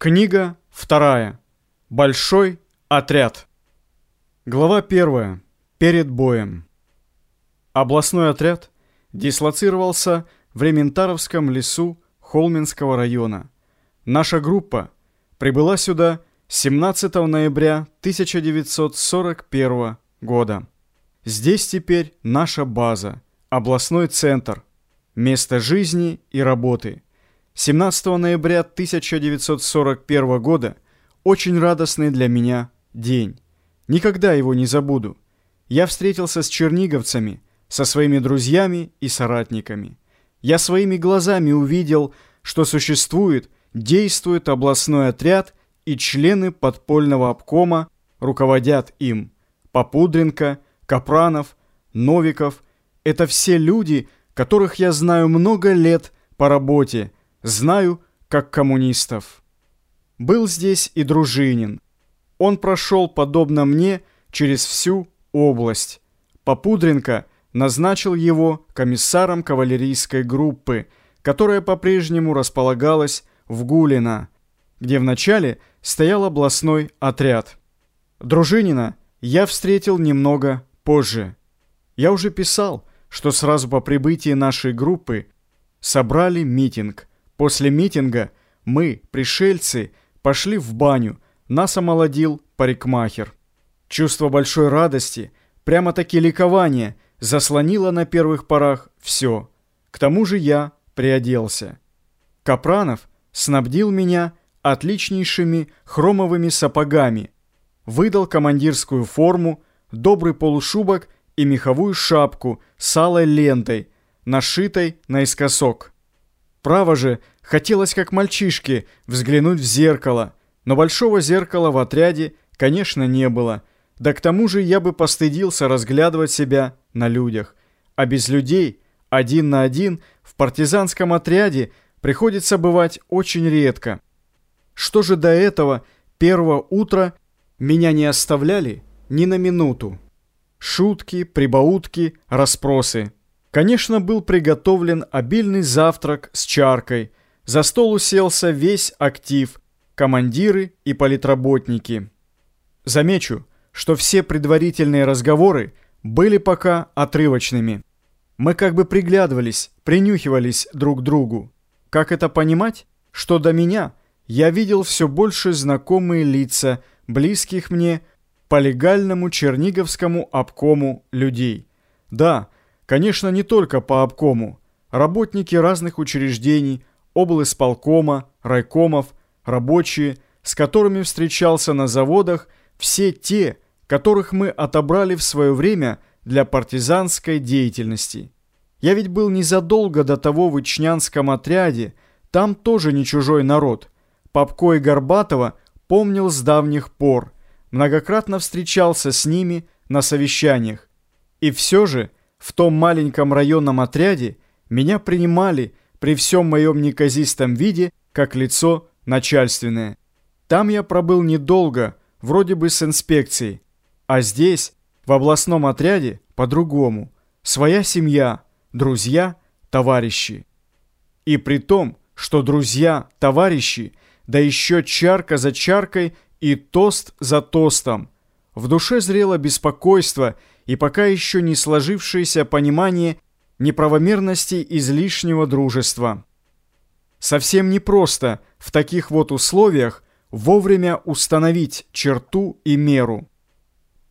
Книга вторая. Большой отряд. Глава первая. Перед боем. Областной отряд дислоцировался в Рементаровском лесу Холминского района. Наша группа прибыла сюда 17 ноября 1941 года. Здесь теперь наша база, областной центр, место жизни и работы – 17 ноября 1941 года очень радостный для меня день. Никогда его не забуду. Я встретился с черниговцами, со своими друзьями и соратниками. Я своими глазами увидел, что существует, действует областной отряд и члены подпольного обкома руководят им. Попудренко, Капранов, Новиков – это все люди, которых я знаю много лет по работе – Знаю, как коммунистов. Был здесь и Дружинин. Он прошел, подобно мне, через всю область. Попудренко назначил его комиссаром кавалерийской группы, которая по-прежнему располагалась в Гулино, где вначале стоял областной отряд. Дружинина я встретил немного позже. Я уже писал, что сразу по прибытии нашей группы собрали митинг. После митинга мы, пришельцы, пошли в баню, нас омолодил парикмахер. Чувство большой радости, прямо-таки ликование, заслонило на первых порах все. К тому же я приоделся. Капранов снабдил меня отличнейшими хромовыми сапогами, выдал командирскую форму, добрый полушубок и меховую шапку с алой лентой, нашитой наискосок. Право же, хотелось как мальчишке взглянуть в зеркало, но большого зеркала в отряде, конечно, не было. Да к тому же я бы постыдился разглядывать себя на людях. А без людей, один на один, в партизанском отряде приходится бывать очень редко. Что же до этого первого утра меня не оставляли ни на минуту. Шутки, прибаутки, расспросы – Конечно, был приготовлен обильный завтрак с чаркой. За стол уселся весь актив, командиры и политработники. Замечу, что все предварительные разговоры были пока отрывочными. Мы как бы приглядывались, принюхивались друг к другу. Как это понимать? Что до меня я видел все больше знакомые лица, близких мне по легальному черниговскому обкому людей. Да, Конечно, не только по обкому. Работники разных учреждений, облсполкома, райкомов, рабочие, с которыми встречался на заводах, все те, которых мы отобрали в свое время для партизанской деятельности. Я ведь был незадолго до того в Ичнянском отряде, там тоже не чужой народ. Попко и Горбатова помнил с давних пор, многократно встречался с ними на совещаниях. И все же – в том маленьком районном отряде меня принимали при всем моем неказистом виде как лицо начальственное. Там я пробыл недолго, вроде бы с инспекцией. А здесь, в областном отряде, по-другому. Своя семья, друзья, товарищи. И при том, что друзья, товарищи, да еще чарка за чаркой и тост за тостом. В душе зрело беспокойство и пока еще не сложившееся понимание неправомерности излишнего дружества. Совсем непросто в таких вот условиях вовремя установить черту и меру.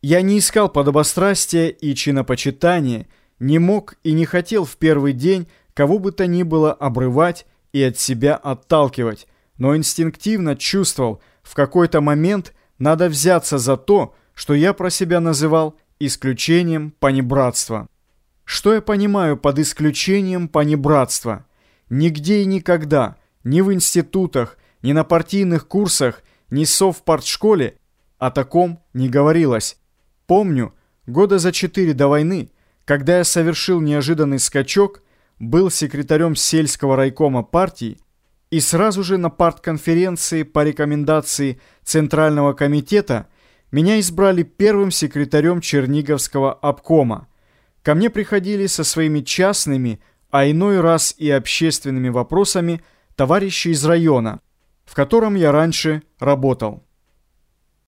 Я не искал подобострастия и чинопочитания, не мог и не хотел в первый день кого бы то ни было обрывать и от себя отталкивать, но инстинктивно чувствовал, в какой-то момент надо взяться за то, что я про себя называл исключением понебратства. Что я понимаю под исключением понебратства? Нигде и никогда, ни в институтах, ни на партийных курсах, ни в совпартшколе о таком не говорилось. Помню, года за четыре до войны, когда я совершил неожиданный скачок, был секретарем сельского райкома партии и сразу же на партконференции по рекомендации Центрального комитета – меня избрали первым секретарем Черниговского обкома. Ко мне приходили со своими частными, а иной раз и общественными вопросами товарищи из района. в котором я раньше работал.